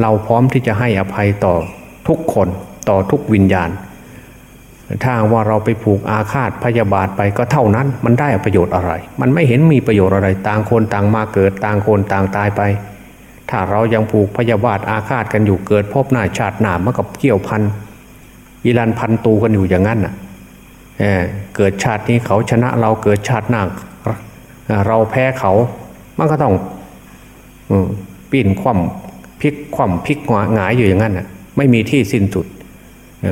S1: เราพร้อมที่จะให้อภัยต่อทุกคนต่อทุกวิญญาณ ถ้าว่าเราไปผูกอาฆาตพยาบาทไปก็เท่านั้น มันได้ประโยชน์อะไร มันไม่เห็นมีประโยชน์อะไรต่างคนต่างมาเกิดต่างคนต่างตายไป ถ้าเรายังผูกพยาบาทอาฆาตกันอยู่เกิดพบหน้าชาติหนามากับเกี่ยวพันอีรันพันตูกันอยู่อย่างนั้นน่ะเเกิดชาตินี้เขาชนะเราเกิดชาติหน้าเราแพ้เขา มันก็ต้องปีนคว่ำพลิกคว่ำพลิกหงายอยู่อย่างนั้นน่ะไม่มีที่สิ้นสุด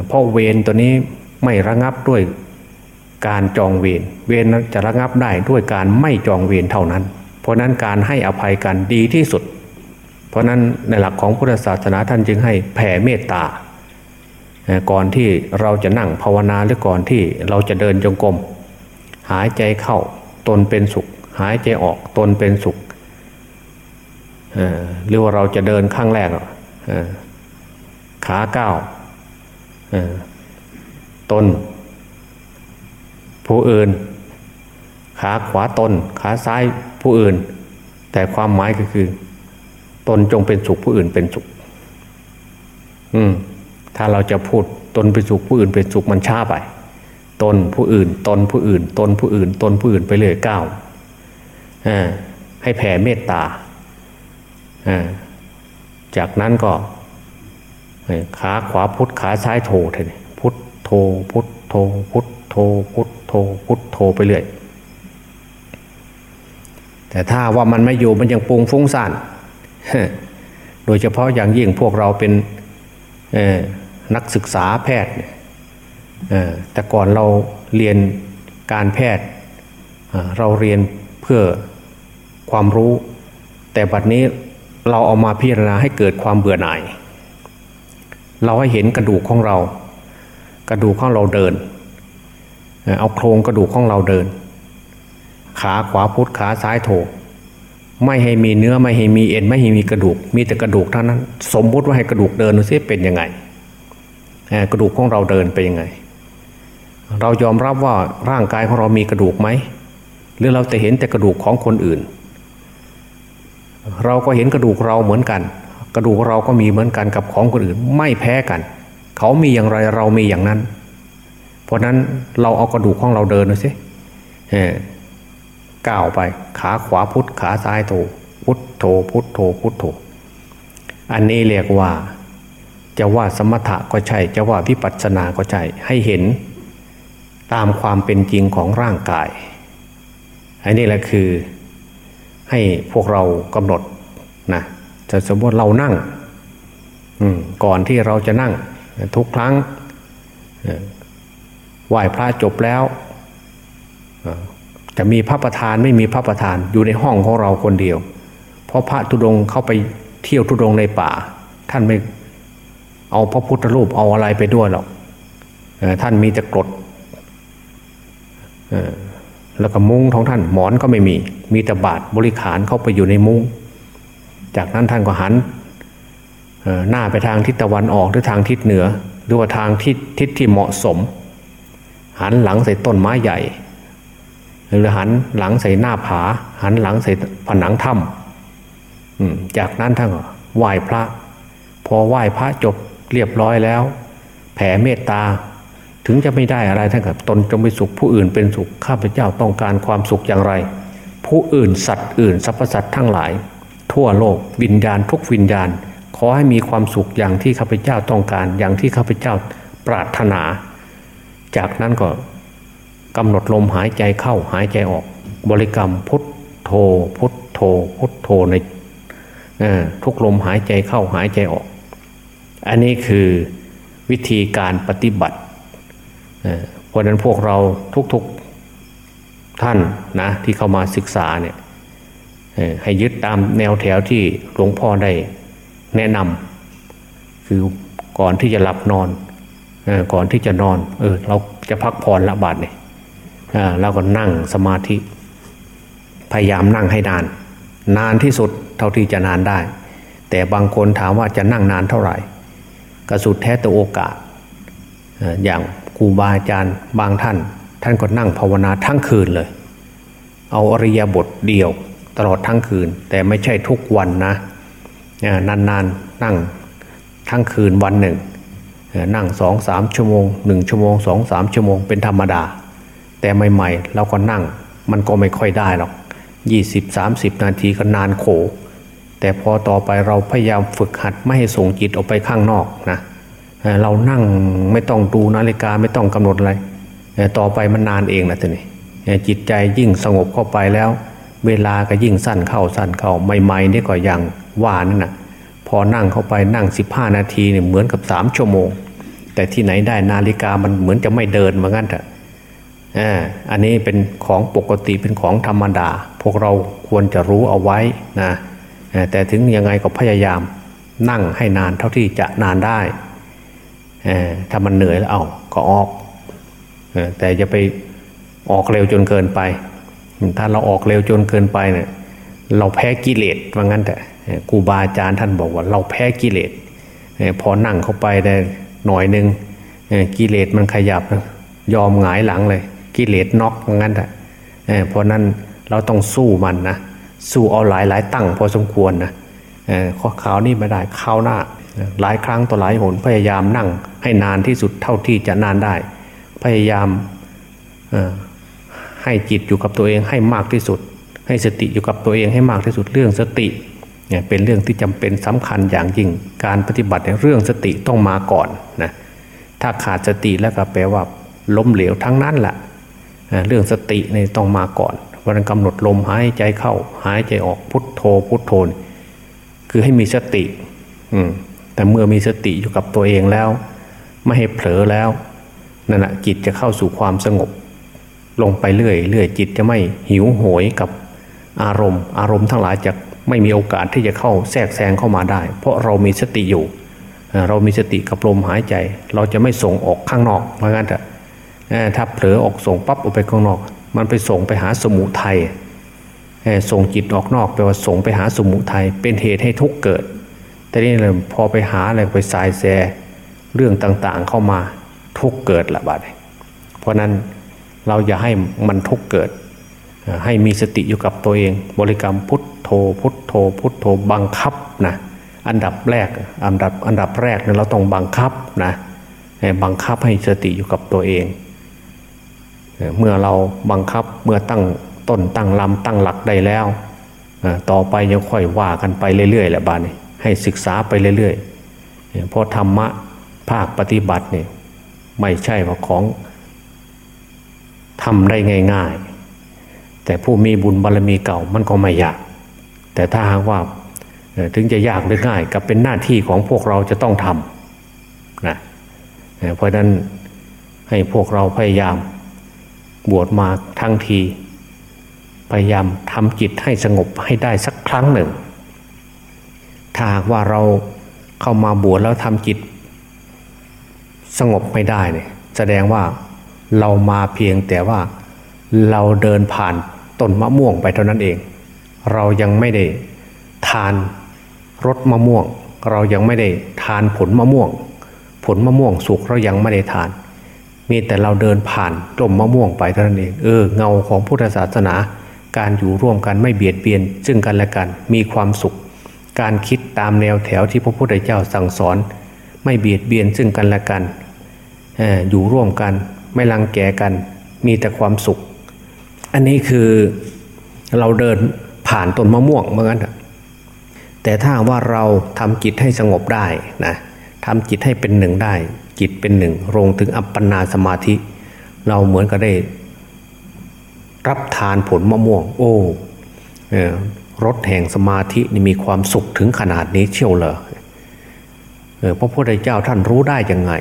S1: เพราะเวรตัวนี้ ไม่ระงับด้วยการจองเวรเวรจะระงับได้ด้วยการไม่จองเวรเท่านั้น เพราะนั้นการให้อภัยกันดีที่สุด เพราะนั้นในหลักของพุทธศาสนาท่านจึงให้แผ่เมตตา ก่อนที่เราจะนั่งภาวนาหรือก่อนที่เราจะเดินจงกรมหายใจเข้าตนเป็นสุข หายใจออกตนเป็นสุขหรือว่าเราจะเดินข้างแรกขาก้าว ตน ผู้อื่น ขาขวาตน ขาซ้ายผู้อื่น แต่ความหมายก็คือ ตนจงเป็นสุขผู้อื่นเป็นสุข อืม ถ้าเราจะพูดตนเป็นสุขผู้อื่นเป็นสุขมันช้าไป ตนผู้อื่น ตนผู้อื่น ตนผู้อื่น ตนผู้อื่นไปเลยก้าวให้แผ่เมตตาจากนั้นก็ขาขวาพุทธขาซ้ายโถเถอะพุท โธพุทโธพุทโธพุทโธพุทโธไปเรื่อยแต่ถ้าว่ามันไม่อยู่มันยังปุงฟุ้งซ่าน โดยเฉพาะอย่างยิ่งพวกเราเป็นนักศึกษาแพทย์แต่ก่อนเราเรียนการแพทย์ เราเรียนเพื่อความรู้ แต่บัดนี้เราเอามาพิจารณาให้เกิดความเบื่อหน่าย เราให้เห็นกระดูกของเรา กระดูกของเราเดิน เอาโครงกระดูกของเราเดิน ขาขวาพุทธขาซ้ายโถ ไม่ให้มีเนื้อไม่ให้มีเอ็นไม่ให้มีกระดูก มีแต่กระดูกเท่านั้น สมมุติว่าให้กระดูกเดินดูซิเป็นยังไงกระดูกของเราเดินไปยังไง เรายอมรับว่าร่างกายของเรามีกระดูกไหมหรือเราจะเห็นแต่กระดูกของคนอื่น เราก็เห็นกระดูกเราเหมือนกัน กระดูกเราก็มีเหมือนกันกับของคนอื่น ไม่แพ้กัน เขามีอย่างไรเรามีอย่างนั้น เพราะนั้นเราเอากระดูกของเราเดินดูสิก้าวไป ขาขวาพุทธขาซ้ายโถพุทโธพุทโธพุทโธอันนี้เรียกว่าจะว่าสมถะก็ใช่ จะว่าวิปัสสนาก็ใช่ ให้เห็นตามความเป็นจริงของร่างกาย อันนี้แหละคือให้พวกเรากำหนดนะจะสมมติเรานั่งก่อนที่เราจะนั่ง ทุกครั้งไหว้พระจบแล้วจะมีพระประธานไม่มีพระประธานอยู่ในห้องของเราคนเดียว เพราะพระธุดงเข้าไปเที่ยวธุดงในป่า ท่านไม่เอาพระพุทธรูปเอาอะไรไปด้วยหรอกท่านมีแต่กรดแล้วก็มุ้งของท่านหมอนก็ไม่มี มีแต่บาทบริขารเข้าไปอยู่ในมุ้ง จากนั้นท่านก็หัน หน้าไปทางทิศตะวันออกหรือทางทิศเหนือ หรือว่าทางทิศทิศที่เหมาะสม หันหลังใส่ต้นไม้ใหญ่ หรือหันหลังใส่หน้าผา หันหลังใส่ผนังถ้ำจากนั้นท่านก็ไหว้พระ พอไหว้พระจบเรียบร้อยแล้ว แผ่เมตตาถึงจะไม่ได้อะไรท่านกับตนจงไปสุขผู้อื่นเป็นสุขข้าพเจ้าต้องการความสุขอย่างไร ผู้อื่นสัตว์อื่นสรรพสัตว์ทั้งหลาย ทั่วโลกวิญญาณทุกวิญญาณ อให้มีความสุขอย่างที่ข้าพเจ้าต้องการ อย่างที่ข้าพเจ้าปรารถนา จากนั้นก็กำหนดลมหายใจเข้าหายใจออก บริกรรมพุทโธพุทโธพุทโธในทุกลมหายใจเข้าหายใจออก อันนี้คือวิธีการปฏิบัติเพราะนั้นพวกเราทุกๆท่านนะที่เข้ามาศึกษาเนี่ยให้ยึดตามแนวแถวที่หลวงพ่อได้ แนะนำคือก่อนที่จะหลับนอนก่อนที่จะนอน เออ เราจะพักผ่อนละบาดเนี่ยเราก็นั่งสมาธิ พยายามนั่งให้นาน นานที่สุดเท่าที่จะนานได้ แต่บางคนถามว่าจะนั่งนานเท่าไหร่กระสุดแท้ตัวโอกาส อย่างครูบาอาจารย์บางท่าน ท่านก็นั่งภาวนาทั้งคืนเลย เอาอริยบทเดียวตลอดทั้งคืน แต่ไม่ใช่ทุกวันนะ นานๆนนั่งทั้งคืนวันหนึ่งนั่งสองสามชั่วโมงหนึ่งชั่วโมงสองสามชั่วโมงเป็นธรรมดา แต่ใหม่ๆเราก็นั่งมันก็ไม่ค่อยได้หรอกยี่สิบสามสิบนาทีก็นานโข แต่พอต่อไปเราพยายามฝึกหัดไม่ให้ส่งจิตออกไปข้างนอกนะเรานั่งไม่ต้องดูนาฬิกาไม่ต้องกำหนดอะไร ต่อไปมันนานเองนะท่านี่จิตใจยิ่งสงบเข้าไปแล้ว เวลาก็ยิ่งสั้นเข้าสั้นเข้าใหม่ๆนี่ก็ยังว่านั่นนะพอนั่งเข้าไปนั่งสิบห้านาทีเนี่ยเหมือนกับสามชั่วโมง แต่ที่ไหนได้นาฬิกามันเหมือนจะไม่เดินเหมือนกันเถอะอันนี้เป็นของปกติเป็นของธรรมดา พวกเราควรจะรู้เอาไว้นะแต่ถึงยังไงก็พยายามนั่งให้นานเท่าที่จะนานได้ ถ้ามันเหนื่อยแล้วเอาก็ออก แต่จะไปออกเร็วจนเกินไป ถ้าเราออกเร็วจนเกินไปเนี่ยเราแพ้กิเลสว่างั้นแต่ครูบาอาจารย์ท่านบอกว่าเราแพ้กิเลสพอนั่งเข้าไปได้หน่อยหนึ่งกิเลสมันขยับยอมหงายหลังเลย กิเลสน็อกว่างั้นแต่เพราะนั้นเราต้องสู้มันนะสู้เอาหลายหลายตั้งพอสมควรนะข้อข่าวนี่ไม่ได้ข้าวหน้าหลายครั้งต่อหลายหนพยายามนั่งให้นานที่สุดเท่าที่จะนานได้ พยายาม ให้จิตอยู่กับตัวเองให้มากที่สุด ให้สติอยู่กับตัวเองให้มากที่สุดเรื่องสติเนี่ยเป็นเรื่องที่จำเป็นสำคัญอย่างยิ่ง การปฏิบัติในเรื่องสติต้องมาก่อนนะถ้าขาดสติแล้วก็แปลว่าล้มเหลวทั้งนั้นแหละเรื่องสติในต้องมาก่อนวันกำหนดลมหายใจเข้าหายใจออกพุทโธพุทโธคือให้มีสติอืมแต่เมื่อมีสติอยู่กับตัวเองแล้ว ไม่ให้เผลอแล้วนั่นแหะจิตจะเข้าสู่ความสงบ ลงไปเรื่อยเรื่อยจิตจะไม่หิวโหยกับอารมณ์ อารมณ์ทั้งหลายจะไม่มีโอกาสที่จะเข้าแทรกแซงเข้ามาได้ เพราะเรามีสติอยู่ เรามีสติกับลมหายใจ เราจะไม่ส่งออกข้างนอกเพราะงั้นถ้าเผลอออกส่งปั๊บออกไปข้างนอก มันไปส่งไปหาสมุทัยส่งจิตออกนอกแปลว่าส่งไปหาสมุทัยเป็นเหตุให้ทุกเกิด แต่นี่เลยพอไปหาอะไรไปสายแซเรื่องต่างๆเข้ามาทุกเกิดละบาดเพราะนั้น เราอย่าให้มันทุกเกิด ให้มีสติอยู่กับตัวเอง บริกรรมพุทโธพุทโธ พุทโธบังคับนะอันดับแรกอันดับอันดับแรกเนี่ยเราต้องบังคับนะบังคับให้สติอยู่กับตัวเอง เมื่อเราบังคับเมื่อตั้งต้นตั้งลำตั้งหลักได้แล้ว ต่อไปยังค่อยว่ากันไปเรื่อยๆแหละบ้านนี้ให้ศึกษาไปเรื่อยๆเพราะธรรมะภาคปฏิบัติเนี่ยไม่ใช่ว่าของ ทำได้ง่าย ๆ แต่ผู้มีบุญบารรมีเก่ามันก็ไม่ยาก แต่ถ้าหากว่าถึงจะยากหรือง่ายก็เป็นหน้าที่ของพวกเราจะต้องทำนะเพราะนั้นให้พวกเราพยายามบวชมาทั้งที พยายามทำจิตให้สงบให้ได้สักครั้งหนึ่ง ถ้าหากว่าเราเข้ามาบวชแล้วทำจิตสงบไม่ได้เนี่ยแสดงว่า เรามาเพียงแต่ว่าเราเดินผ่านต้นมะม่วงไปเท่านั้นเอง เรายังไม่ได้ทานรสมะม่วง เรายังไม่ได้ทานผลมะม่วง ผลมะม่วงสุกเรายังไม่ได้ทาน มีแต่เราเดินผ่านต้นมะม่วงไปเท่านั้นเองเออเงาของพุทธศาสนา การอยู่ร่วมกันไม่เบียดเบียน ซึ่งกันและกันมีความสุข การคิดตามแนวแถวที่พระพุทธเจ้าสั่งสอน ไม่เบียดเบียนซึ่งกันและกันอยู่ร่วมกัน ไม่รังแกกัน มีแต่ความสุข อันนี้คือเราเดินผ่านต้นมะม่วงเหมือนกันแต่ถ้าว่าเราทำจิตให้สงบได้นะทำจิตให้เป็นหนึ่งได้ จิตเป็นหนึ่งลงถึงอัปปนาสมาธิ เราเหมือนกับได้ รับทานผลมะม่วง โอ้รถแห่งสมาธินี่มีความสุขถึงขนาดนี้เชี่ยวเลยพระพุทธเจ้าท่านรู้ได้ยังไง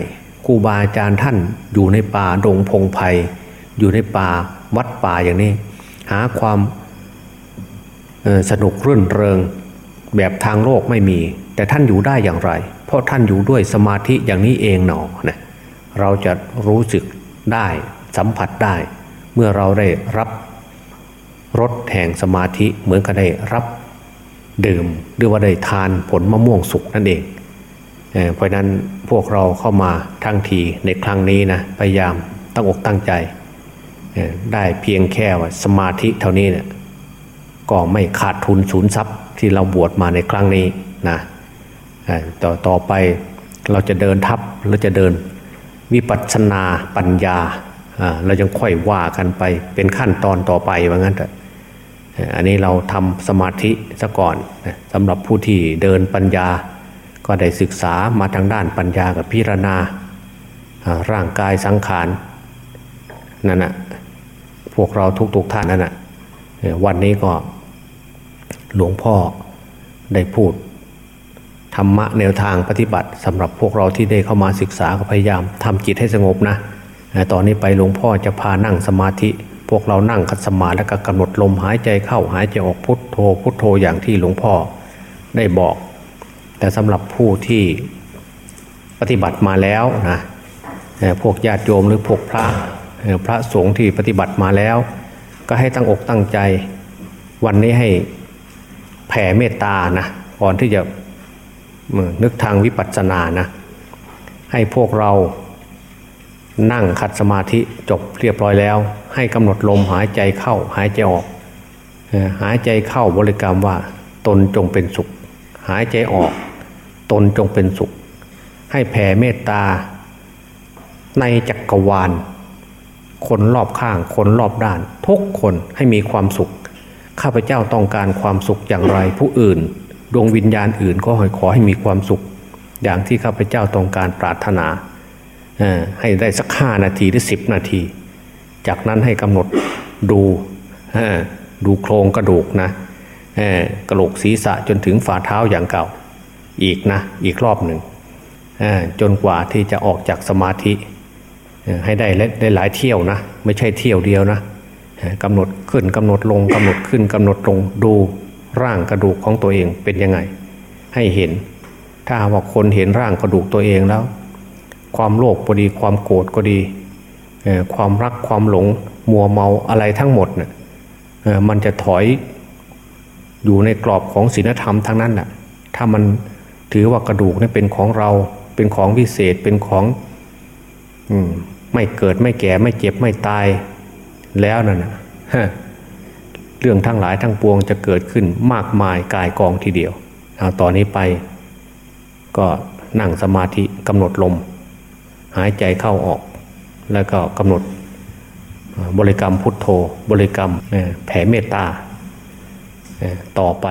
S1: ครูบาอาจารย์ท่านอยู่ในป่าดงพงไพ่อยู่ในป่าวัดป่าอย่างนี้ หาความสนุกรื่นเริงแบบทางโลกไม่มี แต่ท่านอยู่ได้อย่างไร เพราะท่านอยู่ด้วยสมาธิอย่างนี้เองหนอนะเราจะรู้สึกได้สัมผัสได้ เมื่อเราได้รับรสแห่งสมาธิเหมือนกับได้รับ ดื่มหรือว่าได้ทานผลมะม่วงสุกนั่นเอง เพราะนั้นพวกเราเข้ามาทั้งทีในครั้งนี้นะพยายามตั้งอกตั้งใจ ได้เพียงแค่ว่าสมาธิเท่านี้เนี่ยก็ไม่ขาดทุนศูนย์ทรัพย์ที่เราบวชมาในครั้งนี้นะต่อต่อไปเราจะเดินทับเราจะเดินวิปัสสนาปัญญาเรายังค่อยว่ากันไปเป็นขั้นตอนต่อไปว่างั้นเถอะเอ่ออันนี้เราทำสมาธิซะก่อนสำหรับผู้ที่เดินปัญญา ก็ได้ศึกษามาทางด้านปัญญากับพิจารณาร่างกายสังขารนั่นนะพวกเราทุกๆท่านนั่นนะวันนี้ก็หลวงพ่อได้พูดธรรมะแนวทางปฏิบัติสำหรับพวกเราที่ได้เข้ามาศึกษาก็พยายามทำจิตให้สงบนะตอนนี้ไปหลวงพ่อจะพานั่งสมาธิ พวกเรานั่งคัดสมาแล้วก็กำหนดลมหายใจเข้าหายใจออกพุทโธพุทโธอย่างที่หลวงพ่อได้บอก แต่สำหรับผู้ที่ปฏิบัติมาแล้วนะพวกญาติโยมหรือพวกพระพระสงฆ์ที่ปฏิบัติมาแล้ว ก็ให้ตั้งอกตั้งใจ วันนี้ให้แผ่เมตตานะก่อนที่จะนึกทางวิปัสสนานะให้พวกเรานั่งขัดสมาธิจบเรียบร้อยแล้ว ให้กำหนดลมหายใจเข้าหายใจออก หายใจเข้าบริกรรมว่าตนจงเป็นสุข หายใจออก ตนจงเป็นสุข ให้แผ่เมตตา ในจักรวาล คนรอบข้างคนรอบด้าน ทุกคนให้มีความสุข ข้าพเจ้าต้องการความสุขอย่างไรผู้อื่น ดวงวิญญาณอื่นก็ขอให้มีความสุข อย่างที่ข้าพเจ้าต้องการปรารถนาเออให้ได้สักห้านาทีหรือสิบนาที จากนั้นให้กำหนดดูดูโครงกระดูกนะกระโหลกศีรษะจนถึงฝ่าเท้าอย่างเก่า อีกนะอีกรอบหนึ่งจนกว่าที่จะออกจากสมาธิให้ได้ได้หลายเที่ยวนะ ไม่ใช่เที่ยวเดียวนะกำหนดขึ้นกำหนดลงกำหนดขึ้นกำหนดลงดูร่างกระดูกของตัวเองเป็นยังไง ให้เห็น ถ้าว่าคนเห็นร่างกระดูกตัวเองแล้ว ความโลภก็ดีความโกรธก็ดี ความรักความหลงมัวเมาอะไรทั้งหมดเนี่ยมันจะถอยอยู่ในกรอบของศีลธรรมทั้งนั้นแหละถ้ามัน ถือว่ากระดูกนี่เป็นของเราเป็นของวิเศษเป็นของอมไม่เกิดไม่แก่ไม่เจ็บไม่ตายแล้วนั่นนะเรื่องทั้งหลายทั้งปวงจะเกิดขึ้นมากมายกายกองทีเดียวเอาตอนนี้ไป ก็นั่งสมาธิกำหนดลม หายใจเข้าออก แล้วก็กำหนดบริกรรมพุทโธ บริกรรมแผ่เมตตาต่อไป